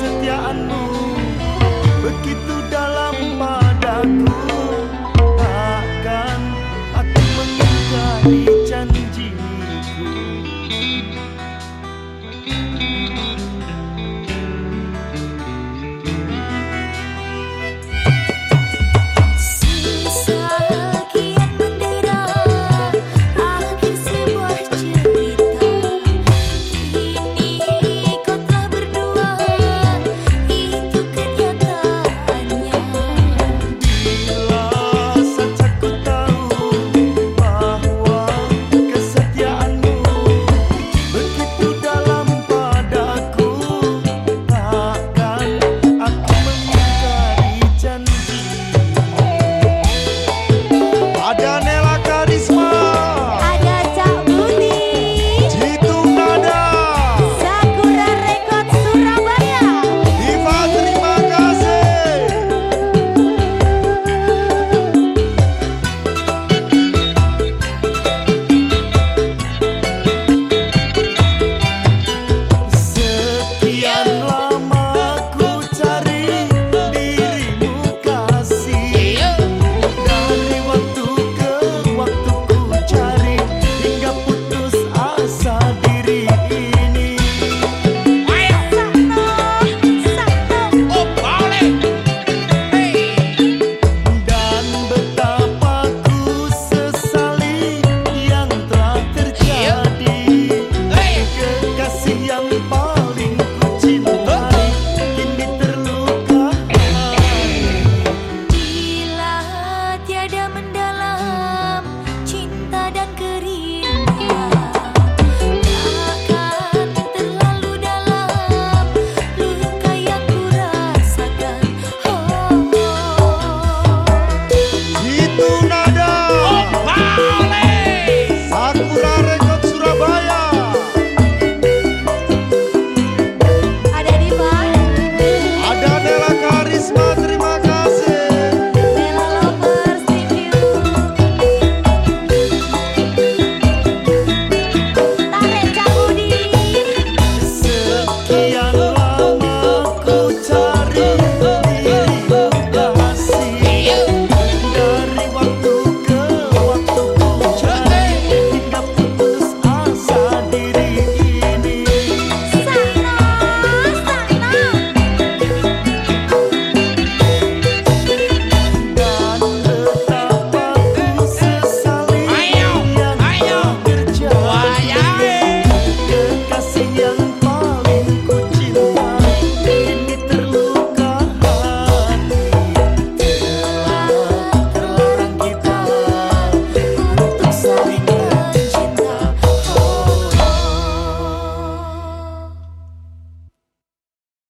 Kesetiaanmu